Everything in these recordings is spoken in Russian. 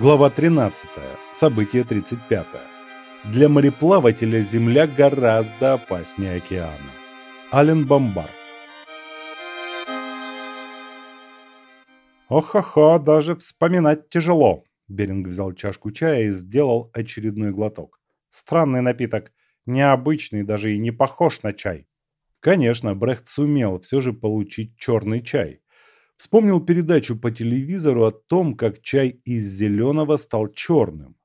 Глава 13. Событие 35. Для мореплавателя Земля гораздо опаснее океана. Ален Бомбар. «Ох-хо-хо, даже вспоминать тяжело!» Беринг взял чашку чая и сделал очередной глоток. Странный напиток, необычный, даже и не похож на чай. Конечно, Брехт сумел все же получить черный чай. Вспомнил передачу по телевизору о том, как чай из зеленого стал черным.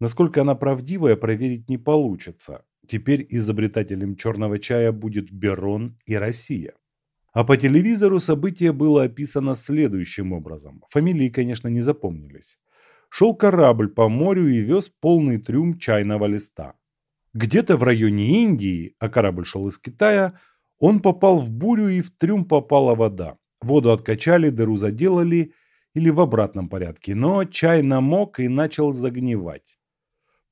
Насколько она правдивая, проверить не получится. Теперь изобретателем черного чая будет Берон и Россия. А по телевизору событие было описано следующим образом. Фамилии, конечно, не запомнились. Шел корабль по морю и вез полный трюм чайного листа. Где-то в районе Индии, а корабль шел из Китая, он попал в бурю и в трюм попала вода. Воду откачали, дыру заделали или в обратном порядке, но чай намок и начал загнивать.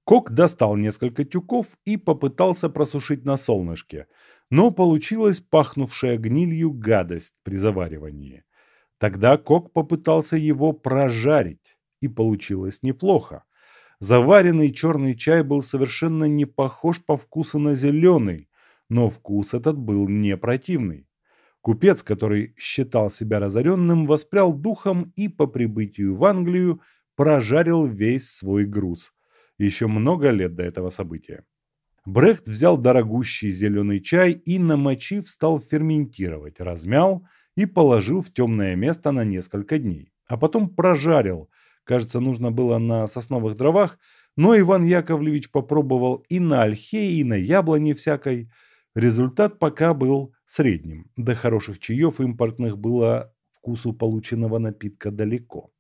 Кок достал несколько тюков и попытался просушить на солнышке, но получилась пахнувшая гнилью гадость при заваривании. Тогда Кок попытался его прожарить, и получилось неплохо. Заваренный черный чай был совершенно не похож по вкусу на зеленый, но вкус этот был не противный. Купец, который считал себя разоренным, воспрял духом и по прибытию в Англию прожарил весь свой груз. Еще много лет до этого события. Брехт взял дорогущий зеленый чай и, намочив, стал ферментировать, размял и положил в темное место на несколько дней. А потом прожарил. Кажется, нужно было на сосновых дровах, но Иван Яковлевич попробовал и на ольхе, и на яблоне всякой – Результат пока был средним. До хороших чаев импортных было вкусу полученного напитка далеко.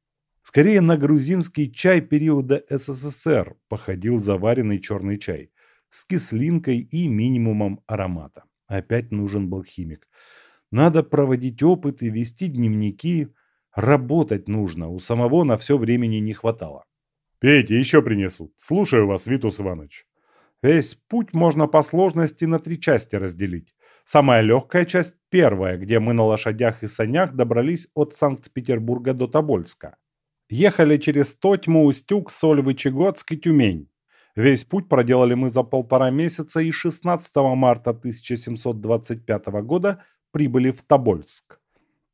Скорее на грузинский чай периода СССР походил заваренный черный чай с кислинкой и минимумом аромата. Опять нужен был химик. Надо проводить опыты, вести дневники. Работать нужно, у самого на все времени не хватало. «Пейте, еще принесут. Слушаю вас, Витус Иванович». Весь путь можно по сложности на три части разделить. Самая легкая часть – первая, где мы на лошадях и санях добрались от Санкт-Петербурга до Тобольска. Ехали через Тотьму, Устюг, Сольвычегодск и Тюмень. Весь путь проделали мы за полтора месяца и 16 марта 1725 года прибыли в Тобольск.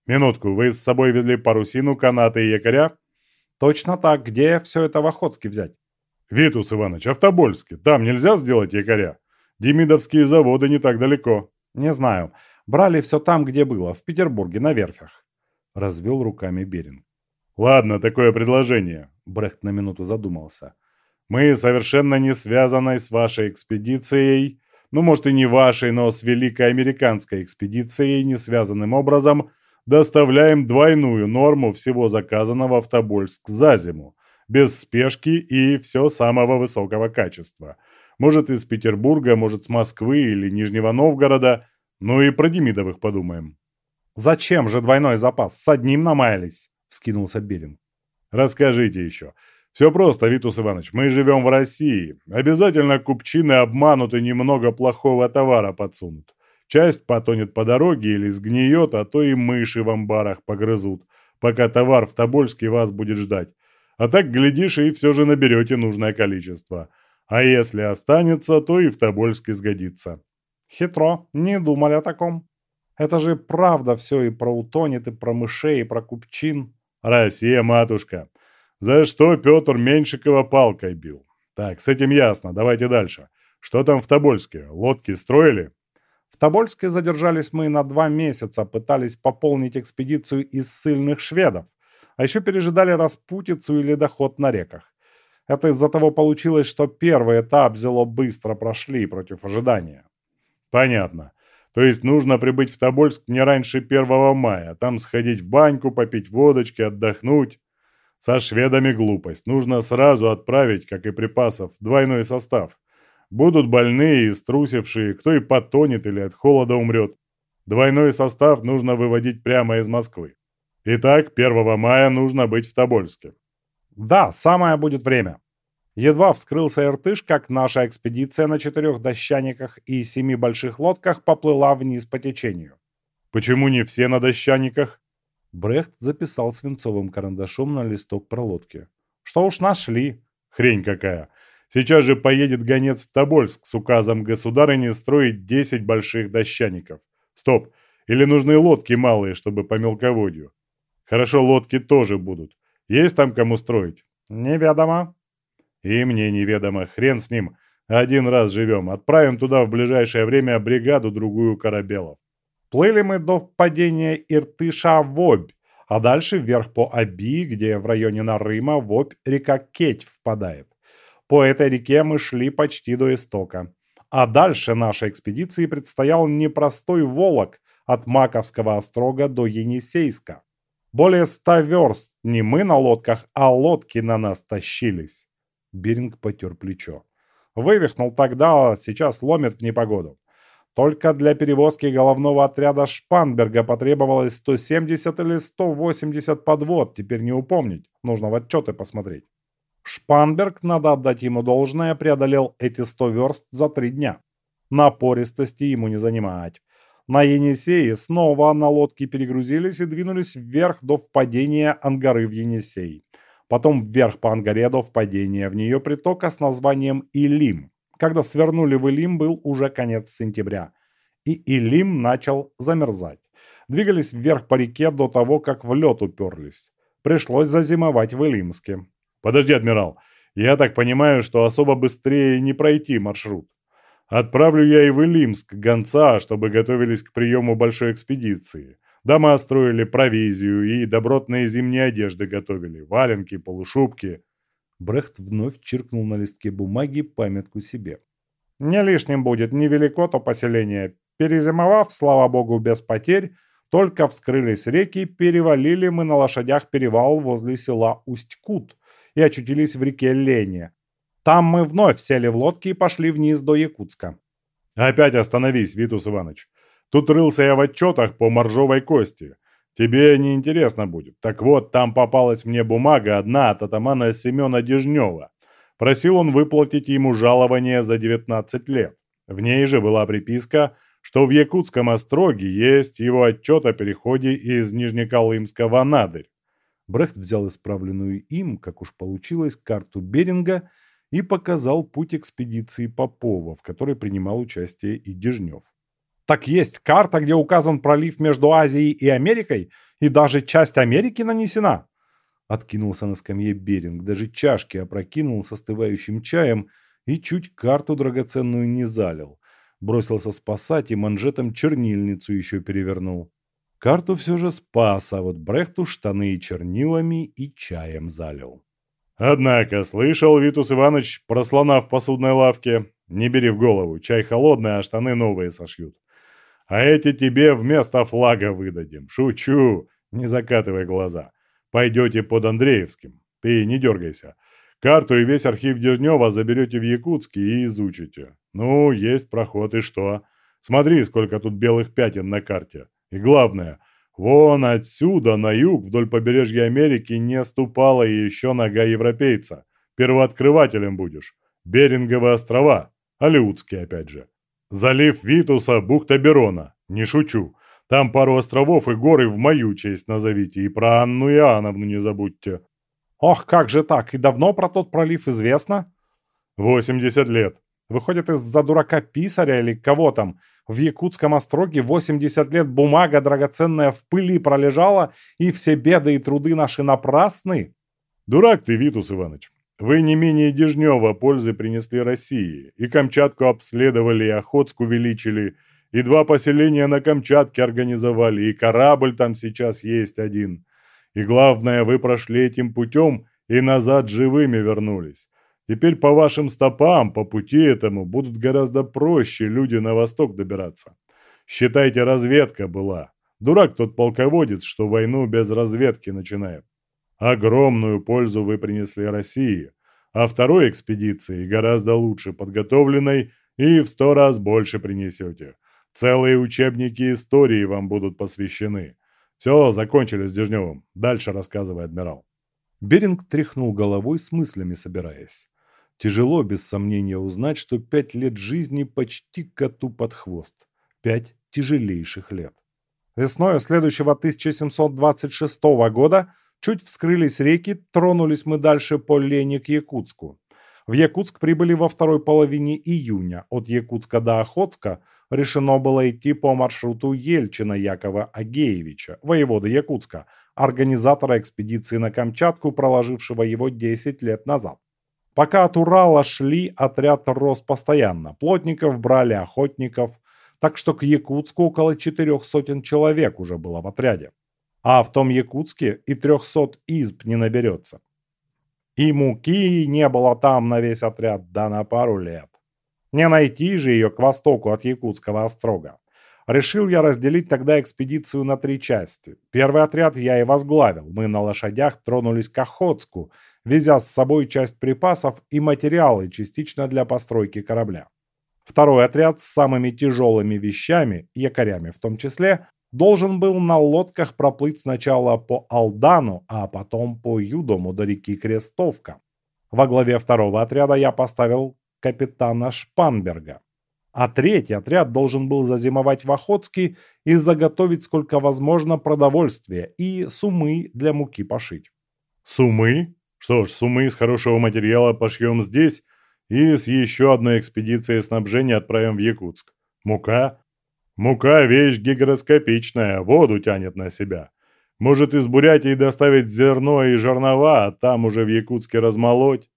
«Минутку, вы с собой везли парусину, канаты и якоря?» «Точно так. Где все это в Охотске взять?» «Витус Иванович, а в Тобольске? Там нельзя сделать якоря? Демидовские заводы не так далеко». «Не знаю. Брали все там, где было, в Петербурге, на верфях». Развел руками Беринг. «Ладно, такое предложение», — Брехт на минуту задумался. «Мы совершенно не связаны с вашей экспедицией, ну, может, и не вашей, но с великой американской экспедицией, не связанным образом, доставляем двойную норму всего заказанного в Тобольск за зиму без спешки и все самого высокого качества. Может, из Петербурга, может, с Москвы или Нижнего Новгорода. Ну и про Демидовых подумаем. «Зачем же двойной запас? С одним намаялись», — вскинулся Берин. «Расскажите еще. Все просто, Витус Иванович, мы живем в России. Обязательно купчины обманут и немного плохого товара подсунут. Часть потонет по дороге или сгниет, а то и мыши в амбарах погрызут, пока товар в Тобольске вас будет ждать. А так, глядишь, и все же наберете нужное количество. А если останется, то и в Тобольске сгодится. Хитро, не думали о таком. Это же правда все и про утонет, и про мышей, и про купчин. Россия, матушка. За что Петр Меньшикова палкой бил? Так, с этим ясно, давайте дальше. Что там в Тобольске? Лодки строили? В Тобольске задержались мы на два месяца, пытались пополнить экспедицию из сильных шведов. А еще пережидали распутицу или доход на реках. Это из-за того получилось, что первый этап зело быстро прошли против ожидания. Понятно. То есть нужно прибыть в Тобольск не раньше 1 мая, там сходить в баньку, попить водочки, отдохнуть. Со шведами глупость. Нужно сразу отправить, как и припасов, двойной состав. Будут больные и струсившие, кто и потонет или от холода умрет. Двойной состав нужно выводить прямо из Москвы. Итак, 1 мая нужно быть в Тобольске. Да, самое будет время. Едва вскрылся Иртыш, как наша экспедиция на четырех дощаниках и семи больших лодках поплыла вниз по течению. Почему не все на дощаниках? Брехт записал свинцовым карандашом на листок про лодки. Что уж нашли. Хрень какая. Сейчас же поедет гонец в Тобольск с указом государыни строить 10 больших дощаников. Стоп. Или нужны лодки малые, чтобы по мелководью? Хорошо, лодки тоже будут. Есть там кому строить? Неведомо. И мне неведомо. Хрен с ним. Один раз живем. Отправим туда в ближайшее время бригаду-другую корабелов. Плыли мы до впадения Иртыша в Обь, а дальше вверх по Аби, где в районе Нарыма в Обь река Кеть впадает. По этой реке мы шли почти до истока. А дальше нашей экспедиции предстоял непростой волок от Маковского острога до Енисейска. Более ста верст не мы на лодках, а лодки на нас тащились. Беринг потер плечо. Вывихнул тогда, а сейчас ломит в непогоду. Только для перевозки головного отряда Шпанберга потребовалось 170 или 180 подвод, теперь не упомнить, нужно в отчеты посмотреть. Шпанберг, надо отдать ему должное, преодолел эти 100 верст за три дня. Напористости ему не занимать. На Енисее снова на лодке перегрузились и двинулись вверх до впадения Ангары в Енисей. Потом вверх по Ангаре до впадения в нее притока с названием Илим. Когда свернули в Илим, был уже конец сентября. И Илим начал замерзать. Двигались вверх по реке до того, как в лед уперлись. Пришлось зазимовать в Илимске. Подожди, адмирал. Я так понимаю, что особо быстрее не пройти маршрут. Отправлю я и в Илимск гонца, чтобы готовились к приему большой экспедиции. Дома строили провизию и добротные зимние одежды готовили. Валенки, полушубки. Брехт вновь чиркнул на листке бумаги памятку себе. «Не лишним будет, невелико то поселение. Перезимовав, слава богу, без потерь, только вскрылись реки, перевалили мы на лошадях перевал возле села Усть-Кут и очутились в реке Лене. Там мы вновь сели в лодки и пошли вниз до Якутска. Опять остановись, Витус Иванович. Тут рылся я в отчетах по моржовой кости. Тебе не интересно будет. Так вот, там попалась мне бумага одна от атамана Семена Дежнева. Просил он выплатить ему жалование за 19 лет. В ней же была приписка, что в Якутском остроге есть его отчет о переходе из Нижнеколымска в Анадырь. Брехт взял исправленную им, как уж получилось, карту Беринга и показал путь экспедиции Попова, в которой принимал участие и Дежнев. Так есть карта, где указан пролив между Азией и Америкой, и даже часть Америки нанесена. Откинулся на скамье Беринг, даже чашки опрокинул с остывающим чаем и чуть карту драгоценную не залил. Бросился спасать и манжетом чернильницу еще перевернул. Карту все же спас, а вот Брехту штаны и чернилами и чаем залил. «Однако, слышал, Витус Иванович, про слона в посудной лавке? Не бери в голову, чай холодный, а штаны новые сошьют. А эти тебе вместо флага выдадим. Шучу, не закатывай глаза. Пойдете под Андреевским. Ты не дергайся. Карту и весь архив Дежнева заберете в Якутске и изучите. Ну, есть проход и что? Смотри, сколько тут белых пятен на карте. И главное, вон отсюда, на юг, вдоль побережья Америки, не ступала еще нога европейца. Первооткрывателем будешь. Беринговые острова. Алиутские, опять же. Залив Витуса, бухта Берона. Не шучу. Там пару островов и горы в мою честь назовите. И про Анну Иоанновну не забудьте. Ох, как же так? И давно про тот пролив известно? 80 лет. Выходит, из-за дурака писаря или кого там? В Якутском остроге 80 лет бумага драгоценная в пыли пролежала, и все беды и труды наши напрасны? Дурак ты, Витус Иванович. Вы не менее Дежнева пользы принесли России. И Камчатку обследовали, и Охотск увеличили, и два поселения на Камчатке организовали, и корабль там сейчас есть один. И главное, вы прошли этим путем и назад живыми вернулись. Теперь по вашим стопам, по пути этому, будут гораздо проще люди на восток добираться. Считайте, разведка была. Дурак тот полководец, что войну без разведки начинает. Огромную пользу вы принесли России, а второй экспедиции, гораздо лучше подготовленной, и в сто раз больше принесете. Целые учебники истории вам будут посвящены. Все, закончили с Дежневым. Дальше рассказывай, адмирал. Беринг тряхнул головой с мыслями собираясь. Тяжело, без сомнения, узнать, что пять лет жизни почти коту под хвост. Пять тяжелейших лет. Весной следующего 1726 года Чуть вскрылись реки, тронулись мы дальше по Лене к Якутску. В Якутск прибыли во второй половине июня. От Якутска до Охотска решено было идти по маршруту Ельчина Якова Агеевича, воевода Якутска, организатора экспедиции на Камчатку, проложившего его 10 лет назад. Пока от Урала шли, отряд рос постоянно. Плотников брали охотников, так что к Якутску около четырех сотен человек уже было в отряде. А в том Якутске и трехсот изб не наберется. И муки не было там на весь отряд, да на пару лет. Не найти же ее к востоку от Якутского острога. Решил я разделить тогда экспедицию на три части. Первый отряд я и возглавил. Мы на лошадях тронулись к Охотску, везя с собой часть припасов и материалы, частично для постройки корабля. Второй отряд с самыми тяжелыми вещами, якорями в том числе, должен был на лодках проплыть сначала по Алдану, а потом по Юдому до реки Крестовка. Во главе второго отряда я поставил капитана Шпанберга. А третий отряд должен был зазимовать в Охотске и заготовить сколько возможно продовольствия и сумы для муки пошить. Сумы? Что ж, сумы из хорошего материала пошьем здесь и с еще одной экспедицией снабжения отправим в Якутск. Мука? Мука – вещь гигроскопичная, воду тянет на себя. Может из Бурятии доставить зерно и жернова, а там уже в Якутске размолоть?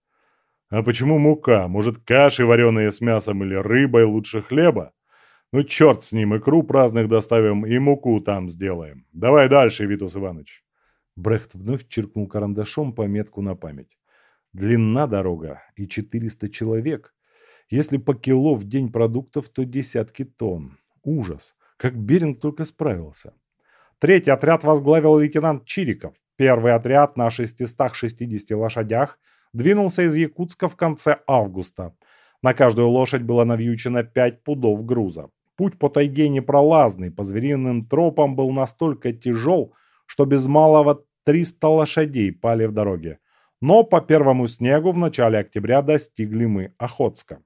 А почему мука? Может, каши вареные с мясом или рыбой лучше хлеба? Ну, черт с ним, икру праздных доставим и муку там сделаем. Давай дальше, Витус Иванович. Брехт вновь черкнул карандашом пометку на память. Длина дорога и 400 человек. Если по кило в день продуктов, то десятки тонн. Ужас. Как Беринг только справился. Третий отряд возглавил лейтенант Чириков. Первый отряд на 660 лошадях – двинулся из Якутска в конце августа. На каждую лошадь было навьючено 5 пудов груза. Путь по тайге непролазный, по звериным тропам был настолько тяжел, что без малого 300 лошадей пали в дороге. Но по первому снегу в начале октября достигли мы Охотска.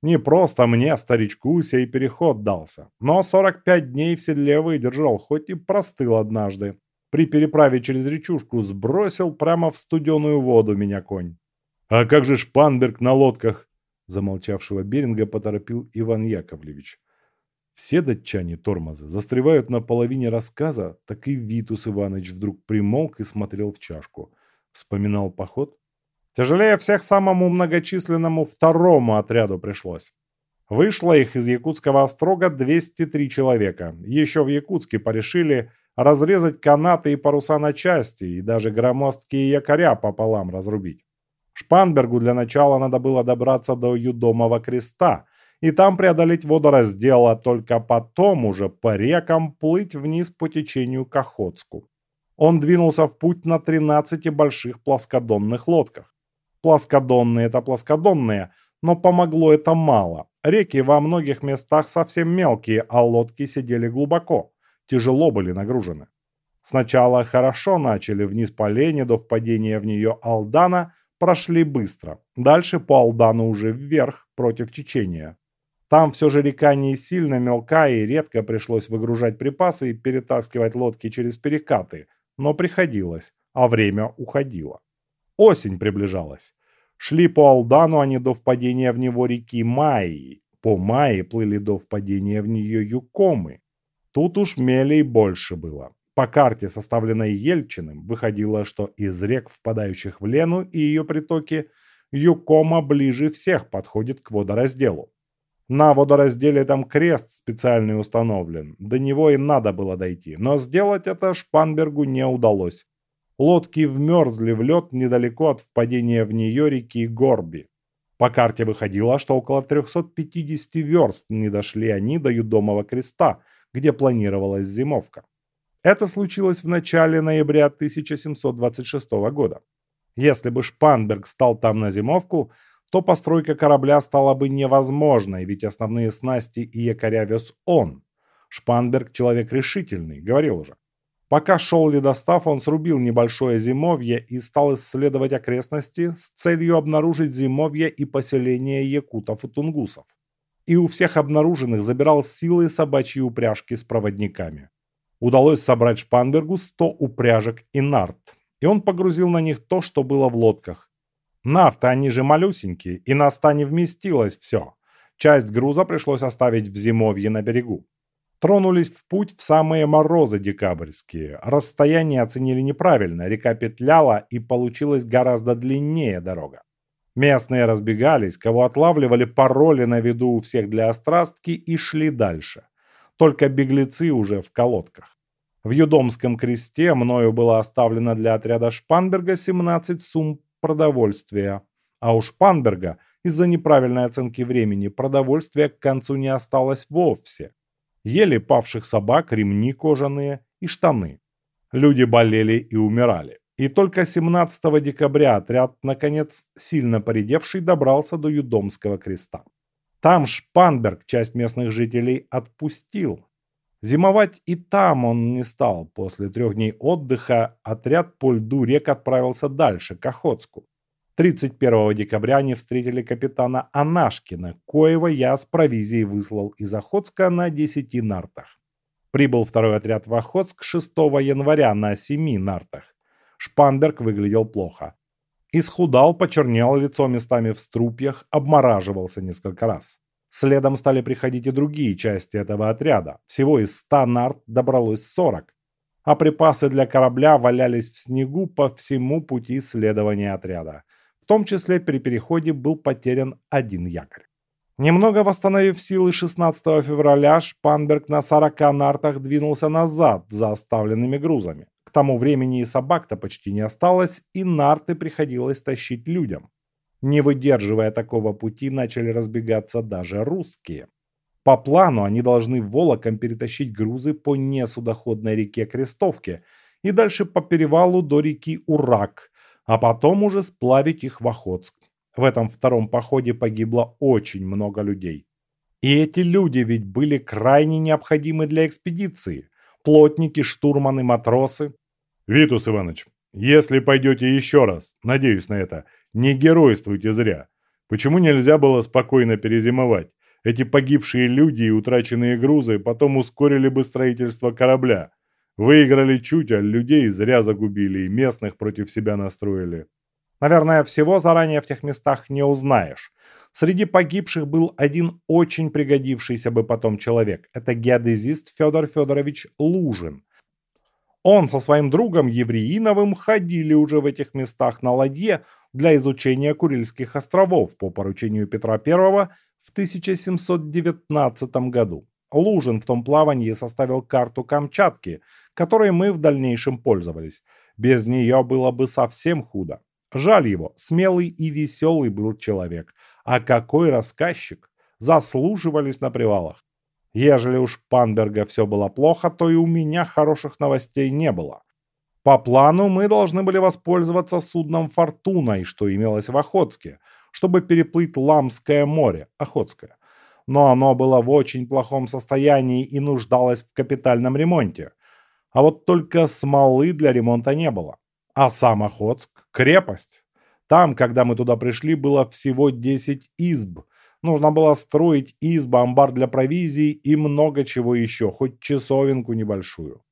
Не просто мне, старичку, сей переход дался, но 45 дней в седле выдержал, хоть и простыл однажды. При переправе через речушку сбросил прямо в студеную воду меня конь. «А как же Шпанберг на лодках?» Замолчавшего Беринга поторопил Иван Яковлевич. Все датчане тормозы застревают на половине рассказа, так и Витус Иванович вдруг примолк и смотрел в чашку. Вспоминал поход. Тяжелее всех самому многочисленному второму отряду пришлось. Вышло их из якутского острога 203 человека. Еще в Якутске порешили разрезать канаты и паруса на части и даже громоздкие якоря пополам разрубить. Шпанбергу для начала надо было добраться до Юдомого креста и там преодолеть водораздел, а только потом уже по рекам плыть вниз по течению к Охотску. Он двинулся в путь на 13 больших плоскодонных лодках. Плоскодонные – это плоскодонные, но помогло это мало. Реки во многих местах совсем мелкие, а лодки сидели глубоко, тяжело были нагружены. Сначала хорошо начали вниз по Лене до впадения в нее Алдана – прошли быстро. Дальше по Алдану уже вверх, против течения. Там все же река не сильно мелка и редко пришлось выгружать припасы и перетаскивать лодки через перекаты, но приходилось, а время уходило. Осень приближалась. Шли по Алдану они до впадения в него реки Майи. По Майи плыли до впадения в нее Юкомы. Тут уж мелей больше было. По карте, составленной Ельчиным, выходило, что из рек, впадающих в Лену и ее притоки, Юкома ближе всех подходит к водоразделу. На водоразделе там крест специальный установлен, до него и надо было дойти, но сделать это Шпанбергу не удалось. Лодки вмерзли в лед недалеко от впадения в нее реки Горби. По карте выходило, что около 350 верст не дошли они до Юдомого креста, где планировалась зимовка. Это случилось в начале ноября 1726 года. Если бы Шпанберг стал там на зимовку, то постройка корабля стала бы невозможной, ведь основные снасти и якоря вез он. Шпанберг человек решительный, говорил уже. Пока шел ледостав, он срубил небольшое зимовье и стал исследовать окрестности с целью обнаружить зимовье и поселение якутов и тунгусов. И у всех обнаруженных забирал силы собачьи упряжки с проводниками удалось собрать Шпанбергу 100 упряжек и нарт. и он погрузил на них то, что было в лодках. Нарты, они же малюсенькие, и на ста не вместилось все. Часть груза пришлось оставить в зимовье на берегу. Тронулись в путь в самые морозы декабрьские. Расстояние оценили неправильно, река петляла и получилась гораздо длиннее дорога. Местные разбегались, кого отлавливали, пароли на виду у всех для острастки и шли дальше. Только беглецы уже в колодках. В Юдомском кресте мною было оставлено для отряда Шпанберга 17 сумм продовольствия. А у Шпанберга из-за неправильной оценки времени продовольствия к концу не осталось вовсе. Ели павших собак, ремни кожаные и штаны. Люди болели и умирали. И только 17 декабря отряд, наконец, сильно поредевший, добрался до Юдомского креста. Там Шпанберг часть местных жителей отпустил. Зимовать и там он не стал. После трех дней отдыха отряд по льду рек отправился дальше, к Охотску. 31 декабря они встретили капитана Анашкина, коего я с провизией выслал из Охотска на 10 нартах. Прибыл второй отряд в Охотск 6 января на 7 нартах. Шпанберг выглядел плохо. Исхудал, почернел лицо местами в струпьях, обмораживался несколько раз. Следом стали приходить и другие части этого отряда. Всего из 100 нарт добралось 40. А припасы для корабля валялись в снегу по всему пути следования отряда. В том числе при переходе был потерян один якорь. Немного восстановив силы 16 февраля, Шпанберг на 40 нартах двинулся назад за оставленными грузами тому времени и собак-то почти не осталось, и нарты приходилось тащить людям. Не выдерживая такого пути, начали разбегаться даже русские. По плану они должны волоком перетащить грузы по несудоходной реке Крестовке и дальше по перевалу до реки Урак, а потом уже сплавить их в Охотск. В этом втором походе погибло очень много людей. И эти люди ведь были крайне необходимы для экспедиции. Плотники, штурманы, матросы. «Витус Иванович, если пойдете еще раз, надеюсь на это, не геройствуйте зря. Почему нельзя было спокойно перезимовать? Эти погибшие люди и утраченные грузы потом ускорили бы строительство корабля. Выиграли чуть, а людей зря загубили и местных против себя настроили. Наверное, всего заранее в тех местах не узнаешь. Среди погибших был один очень пригодившийся бы потом человек. Это геодезист Федор Федорович Лужин. Он со своим другом Евреиновым ходили уже в этих местах на ладье для изучения Курильских островов по поручению Петра I в 1719 году. Лужин в том плавании составил карту Камчатки, которой мы в дальнейшем пользовались. Без нее было бы совсем худо. Жаль его, смелый и веселый был человек. А какой рассказчик! Заслуживались на привалах. Ежели уж Панберга все было плохо, то и у меня хороших новостей не было. По плану мы должны были воспользоваться судном «Фортуной», что имелось в Охотске, чтобы переплыть Ламское море, Охотское. Но оно было в очень плохом состоянии и нуждалось в капитальном ремонте. А вот только смолы для ремонта не было. А сам Охотск – крепость. Там, когда мы туда пришли, было всего 10 изб – Нужно было строить избы, амбар для провизии и много чего еще, хоть часовенку небольшую.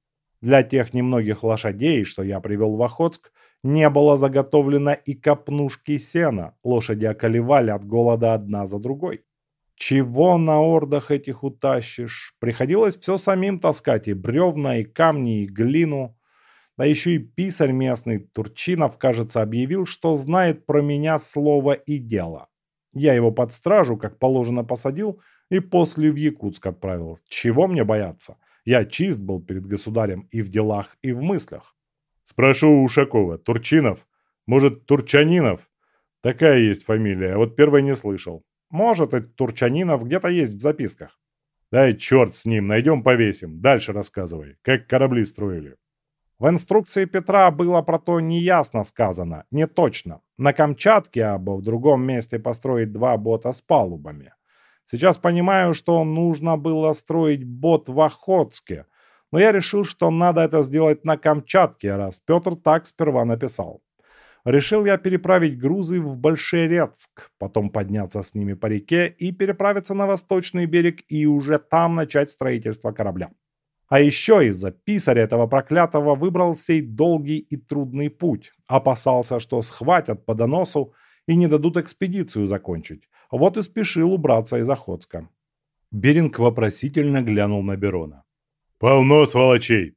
Для тех немногих лошадей, что я привел в Охотск, не было заготовлено и копнушки сена. Лошади околевали от голода одна за другой. Чего на ордах этих утащишь? Приходилось все самим таскать, и бревна, и камни, и глину. Да еще и писарь местный, Турчинов, кажется, объявил, что знает про меня слово и дело. Я его под стражу, как положено, посадил и после в Якутск отправил. Чего мне бояться? Я чист был перед государем и в делах, и в мыслях. Спрошу у Ушакова. Турчинов? Может, Турчанинов? Такая есть фамилия, а вот первой не слышал. Может, и Турчанинов где-то есть в записках. Дай черт с ним, найдем, повесим. Дальше рассказывай, как корабли строили. В инструкции Петра было про то неясно сказано, не точно. На Камчатке або в другом месте построить два бота с палубами. Сейчас понимаю, что нужно было строить бот в Охотске, но я решил, что надо это сделать на Камчатке, раз Петр так сперва написал. Решил я переправить грузы в Большерецк, потом подняться с ними по реке и переправиться на восточный берег и уже там начать строительство корабля. А еще из-за писаря этого проклятого выбрал сей долгий и трудный путь. Опасался, что схватят по доносу и не дадут экспедицию закончить. Вот и спешил убраться из Охотска. Беринг вопросительно глянул на Берона. «Полно сволочей!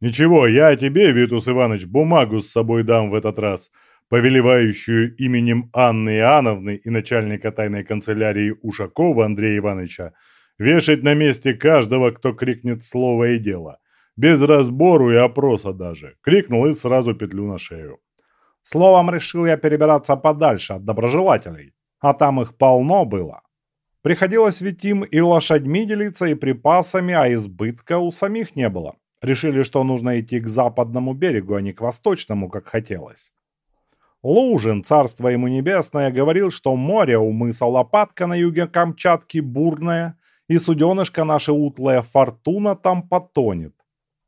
Ничего, я тебе, Витус Иванович, бумагу с собой дам в этот раз, повелевающую именем Анны Иоанновны и начальника тайной канцелярии Ушакова Андрея Ивановича вешать на месте каждого, кто крикнет слово и дело. Без разбору и опроса даже. Крикнул и сразу петлю на шею. Словом, решил я перебираться подальше от доброжелателей, а там их полно было. Приходилось ведь им и лошадьми делиться, и припасами, а избытка у самих не было. Решили, что нужно идти к западному берегу, а не к восточному, как хотелось. Лужин, царство ему небесное, говорил, что море у мыса Лопатка на юге Камчатки бурное, и суденышко наше утлая Фортуна там потонет.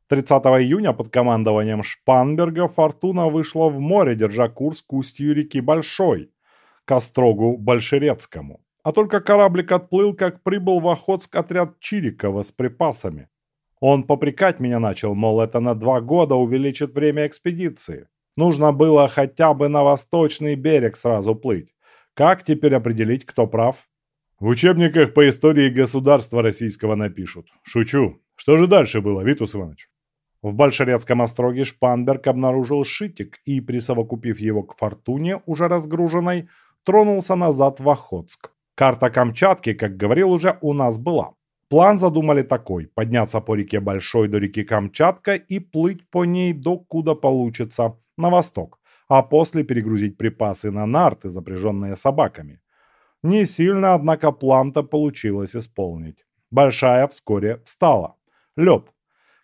30 июня под командованием Шпанберга Фортуна вышла в море, держа курс к устью реки Большой, к острогу Большерецкому. А только кораблик отплыл, как прибыл в Охотск отряд Чирикова с припасами. Он попрекать меня начал, мол, это на два года увеличит время экспедиции. Нужно было хотя бы на восточный берег сразу плыть. Как теперь определить, кто прав? В учебниках по истории государства российского напишут. Шучу. Что же дальше было, Витус Иванович? В Большерецком остроге Шпанберг обнаружил шитик и, присовокупив его к фортуне, уже разгруженной, тронулся назад в Охотск. Карта Камчатки, как говорил уже, у нас была. План задумали такой – подняться по реке Большой до реки Камчатка и плыть по ней докуда получится, на восток, а после перегрузить припасы на нарты, запряженные собаками. Не сильно, однако, план-то получилось исполнить. Большая вскоре встала. Лед.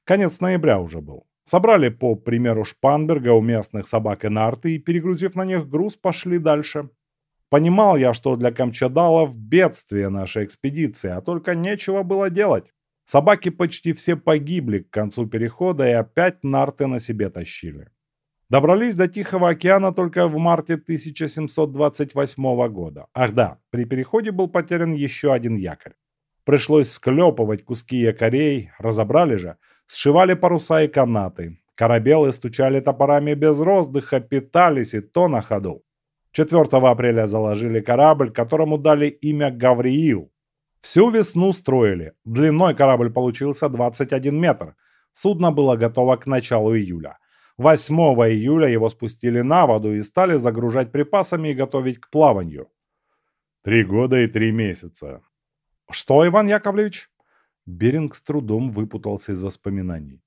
Конец ноября уже был. Собрали, по примеру Шпанберга, у местных собак и нарты и, перегрузив на них груз, пошли дальше. Понимал я, что для камчадалов бедствие нашей экспедиции, а только нечего было делать. Собаки почти все погибли к концу перехода и опять нарты на себе тащили. Добрались до Тихого океана только в марте 1728 года. Ах да, при переходе был потерян еще один якорь. Пришлось склепывать куски якорей, разобрали же, сшивали паруса и канаты. Корабелы стучали топорами без роздыха, питались и то на ходу. 4 апреля заложили корабль, которому дали имя Гавриил. Всю весну строили. Длиной корабль получился 21 метр. Судно было готово к началу июля. 8 июля его спустили на воду и стали загружать припасами и готовить к плаванию. Три года и три месяца. Что, Иван Яковлевич? Беринг с трудом выпутался из воспоминаний.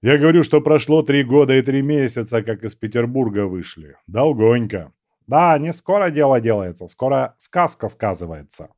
Я говорю, что прошло три года и три месяца, как из Петербурга вышли. Долгонько. Да, не скоро дело делается, скоро сказка сказывается.